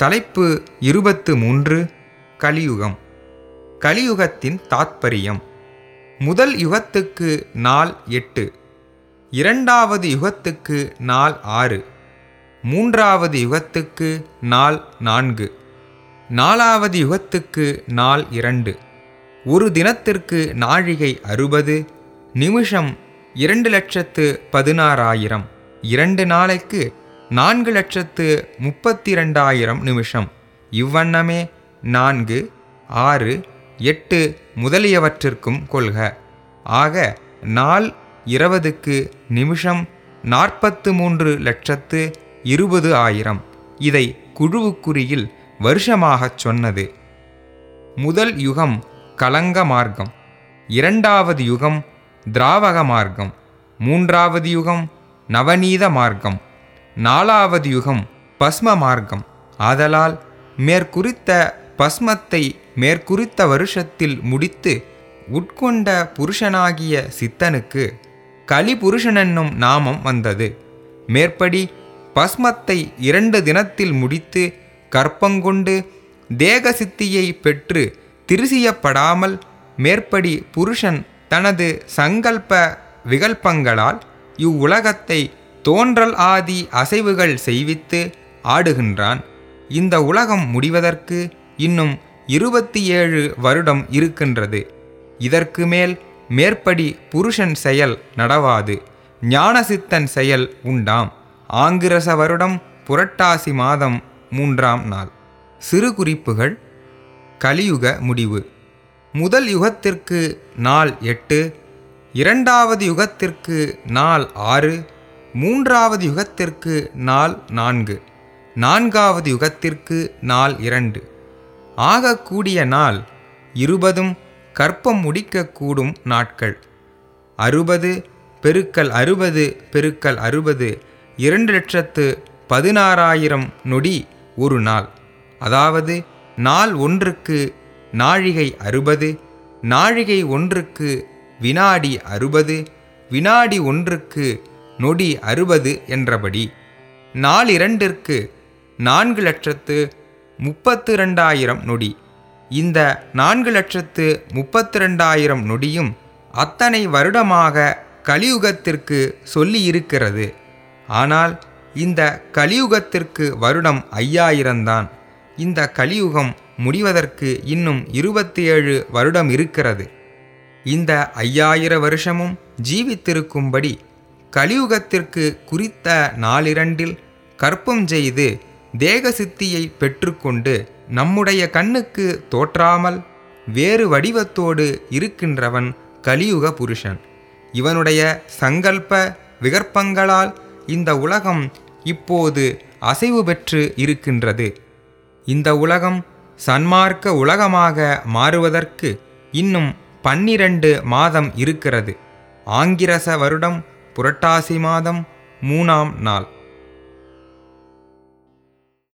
தலைப்பு இருபத்து மூன்று கலியுகம். கலியுகத்தின் தாத்பரியம். முதல் யுகத்துக்கு நாள் எட்டு. இரண்டாவது யுகத்துக்கு நாள் ஆறு. மூன்றாவது யுகத்துக்கு நாள் நான்கு. நாலாவது யுகத்துக்கு நாள் இரண்டு. ஒரு தினத்திற்கு நாழிகை அறுபது நிமிஷம் இரண்டு லட்சத்து பதினாறாயிரம். இரண்டு நாளைக்கு நான்கு லட்சத்து முப்பத்தி ரெண்டாயிரம் நிமிஷம். இவ்வண்ணமே நான்கு ஆறு எட்டு முதலியவற்றிற்கும் கொள்க. ஆக நாள் இருபதுக்கு நிமிஷம் நாற்பத்து மூன்று லட்சத்து இருபது ஆயிரம். இதை குழுவுக்குறியில் வருஷமாகச் சொன்னது. முதல் யுகம் கலங்க மார்க்கம். இரண்டாவது யுகம் திராவக மார்க்கம். மூன்றாவது யுகம் நவநீத மார்க்கம். நாலாவது யுகம் பஸ்ம மார்க்கம். ஆதலால் மேற்குறித்த பஸ்மத்தை மேற்குறித்த வருஷத்தில் முடித்து உட்கொண்ட புருஷனாகிய சித்தனுக்கு கலிபுருஷனென்னும் நாமம் வந்தது. மேற்படி பஸ்மத்தை இரண்டு தினத்தில் முடித்து கற்பங்கொண்டு தேக சித்தியை பெற்று திருசியப்படாமல் மேற்படி புருஷன் தனது சங்கல்ப விகல்பங்களால் இவ்வுலகத்தை தோன்றல் ஆதி அசைவுகள் செய்வித்து ஆடுகின்றான். இந்த உலகம் முடிவதற்கு இன்னும் இருபத்தி ஏழு வருடம் இருக்கின்றது. இதற்கு மேல் மேற்படி புருஷன் செயல் நடவாது ஞானசித்தன் செயல் உண்டாம். ஆங்கிரச வருடம் புரட்டாசி மாதம் மூன்றாம் நாள். சிறு குறிப்புகள். கலியுக முடிவு. முதல் யுகத்திற்கு நாள் எட்டு இரண்டாவது யுகத்திற்கு நாள் ஆறு மூன்றாவது யுகத்திற்கு நாள் நான்கு. நான்காவது யுகத்திற்கு நாள் இரண்டு. ஆகக்கூடிய நாள் இருபதும் கற்பம் முடிக்கக்கூடும் நாட்கள். அறுபது பெருக்கல் அறுபது பெருக்கல் அறுபது இரண்டு லட்சத்து பதினாறாயிரம் நொடி ஒரு நாள். அதாவது நாள் ஒன்றுக்கு நாழிகை அறுபது நாழிகை ஒன்றுக்கு வினாடி அறுபது வினாடி ஒன்றுக்கு நொடி அறுபது என்றபடி. நாளிரண்டிற்கு நான்கு லட்சத்து முப்பத்து ரெண்டாயிரம் நொடி. இந்த நான்கு லட்சத்து முப்பத்து ரெண்டாயிரம் நொடியும் அத்தனை வருடமாக கலியுகத்திற்கு சொல்லியிருக்கிறது. ஆனால் இந்த கலியுகத்திற்கு வருடம் ஐயாயிரம்தான் இந்த கலியுகம் முடிவதற்கு இன்னும் இருபத்தி ஏழு வருடம் இருக்கிறது. இந்த ஐயாயிர வருஷமும் ஜீவித்திருக்கும்படி கலியுகத்திற்கு குறித்த நாளிரண்டில் கற்பம் செய்து தேகசித்தியை பெற்றுக்கொண்டு நம்முடைய கண்ணுக்கு தோற்றாமல் வேறு வடிவத்தோடு இருக்கின்றவன் கலியுக புருஷன். இவனுடைய சங்கல்ப விகற்பங்களால் இந்த உலகம் இப்போது அசைவு பெற்று இருக்கின்றது. இந்த உலகம் சன்மார்க்க உலகமாக மாறுவதற்கு இன்னும் பன்னிரண்டு மாதம் இருக்கிறது. ஆங்கிரச வருடம் புரட்டாசி மாதம் மூணாம் நாள்.